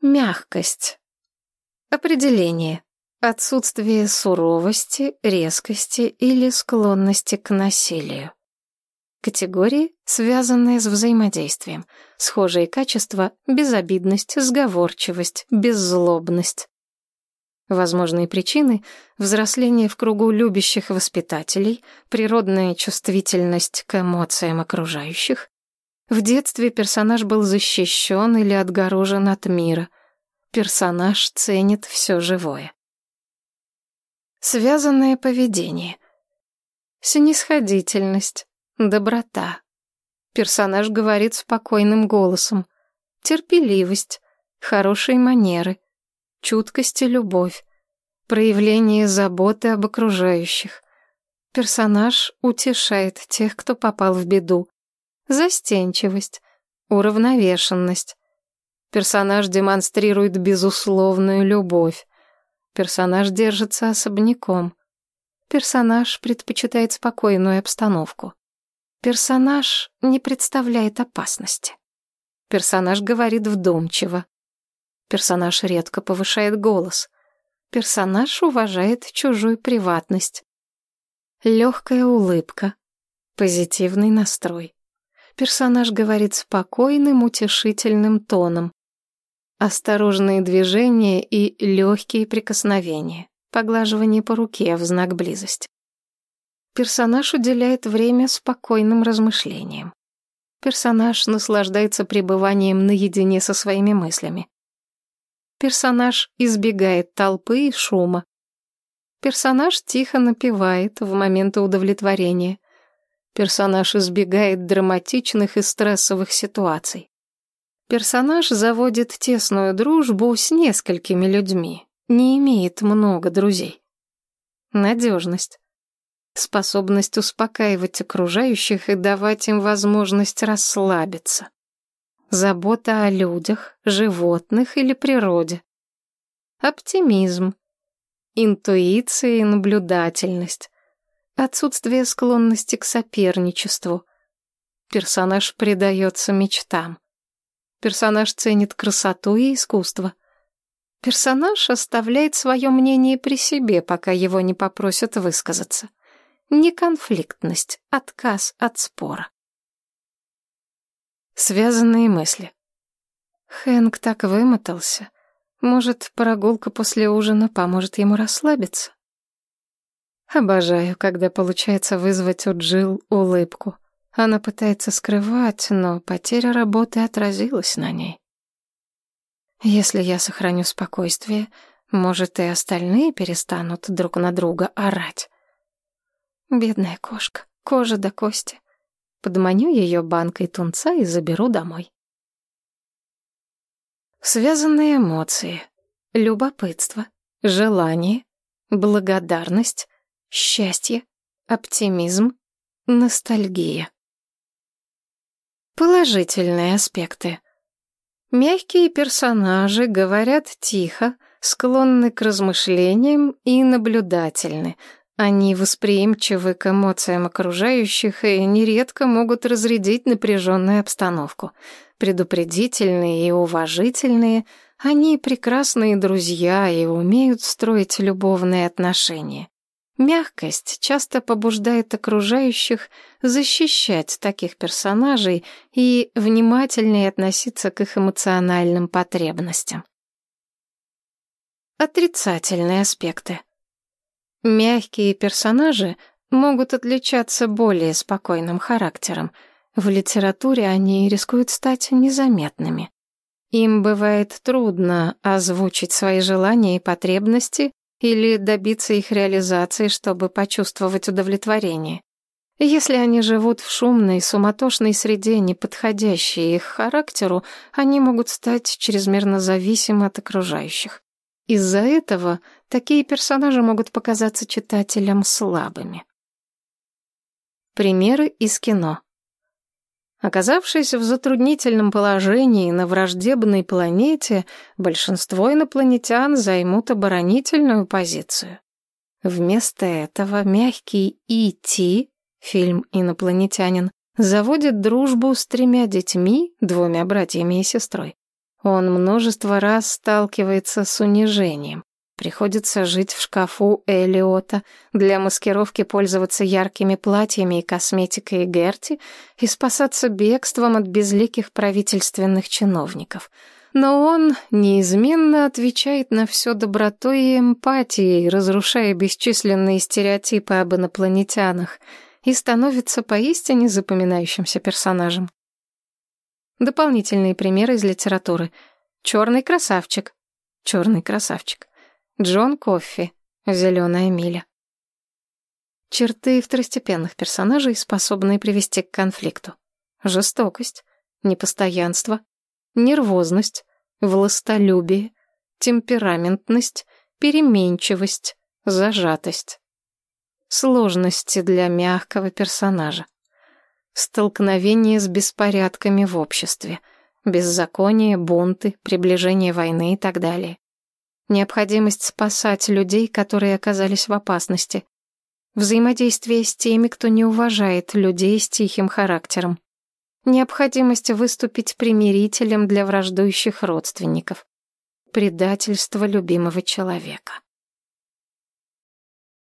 Мягкость. Определение. Отсутствие суровости, резкости или склонности к насилию. Категории, связанные с взаимодействием. Схожие качества – безобидность, сговорчивость, беззлобность. Возможные причины – взросление в кругу любящих воспитателей, природная чувствительность к эмоциям окружающих. В детстве персонаж был защищен или отгорожен от мира. Персонаж ценит все живое. Связанное поведение. Снисходительность, доброта. Персонаж говорит спокойным голосом. Терпеливость, хорошие манеры, чуткость и любовь, проявление заботы об окружающих. Персонаж утешает тех, кто попал в беду. Застенчивость, уравновешенность. Персонаж демонстрирует безусловную любовь. Персонаж держится особняком. Персонаж предпочитает спокойную обстановку. Персонаж не представляет опасности. Персонаж говорит вдумчиво. Персонаж редко повышает голос. Персонаж уважает чужую приватность. Легкая улыбка. Позитивный настрой. Персонаж говорит спокойным, утешительным тоном. Осторожные движения и легкие прикосновения. Поглаживание по руке в знак близости. Персонаж уделяет время спокойным размышлениям. Персонаж наслаждается пребыванием наедине со своими мыслями. Персонаж избегает толпы и шума. Персонаж тихо напевает в моменты удовлетворения. Персонаж избегает драматичных и стрессовых ситуаций. Персонаж заводит тесную дружбу с несколькими людьми, не имеет много друзей. Надежность. Способность успокаивать окружающих и давать им возможность расслабиться. Забота о людях, животных или природе. Оптимизм. Интуиция и наблюдательность. Отсутствие склонности к соперничеству. Персонаж предается мечтам. Персонаж ценит красоту и искусство. Персонаж оставляет свое мнение при себе, пока его не попросят высказаться. Неконфликтность, отказ от спора. Связанные мысли. Хэнк так вымотался. Может, прогулка после ужина поможет ему расслабиться? Обожаю, когда получается вызвать у Джилл улыбку. Она пытается скрывать, но потеря работы отразилась на ней. Если я сохраню спокойствие, может, и остальные перестанут друг на друга орать. Бедная кошка, кожа до кости. Подманю ее банкой тунца и заберу домой. Связанные эмоции. Любопытство, желание, благодарность, счастье, оптимизм, ностальгия. Положительные аспекты. Мягкие персонажи говорят тихо, склонны к размышлениям и наблюдательны. Они восприимчивы к эмоциям окружающих и нередко могут разрядить напряженную обстановку. Предупредительные и уважительные, они прекрасные друзья и умеют строить любовные отношения. Мягкость часто побуждает окружающих защищать таких персонажей и внимательнее относиться к их эмоциональным потребностям. Отрицательные аспекты. Мягкие персонажи могут отличаться более спокойным характером. В литературе они рискуют стать незаметными. Им бывает трудно озвучить свои желания и потребности или добиться их реализации, чтобы почувствовать удовлетворение. Если они живут в шумной, суматошной среде, не подходящей их характеру, они могут стать чрезмерно зависимы от окружающих. Из-за этого такие персонажи могут показаться читателям слабыми. Примеры из кино. Оказавшись в затруднительном положении на враждебной планете, большинство инопланетян займут оборонительную позицию. Вместо этого мягкий И.Т., фильм «Инопланетянин», заводит дружбу с тремя детьми, двумя братьями и сестрой. Он множество раз сталкивается с унижением. Приходится жить в шкафу Элиота, для маскировки пользоваться яркими платьями и косметикой Герти и спасаться бегством от безликих правительственных чиновников. Но он неизменно отвечает на все добротой и эмпатией, разрушая бесчисленные стереотипы об инопланетянах, и становится поистине запоминающимся персонажем. Дополнительные примеры из литературы. «Черный красавчик», «Черный красавчик», Джон Коффи, «Зеленая миля». Черты второстепенных персонажей, способные привести к конфликту. Жестокость, непостоянство, нервозность, властолюбие, темпераментность, переменчивость, зажатость. Сложности для мягкого персонажа. Столкновение с беспорядками в обществе, беззаконие, бунты, приближение войны и так далее. Необходимость спасать людей, которые оказались в опасности. Взаимодействие с теми, кто не уважает людей с тихим характером. Необходимость выступить примирителем для враждующих родственников. Предательство любимого человека.